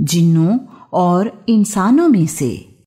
जिन्नों और इंसानों में से।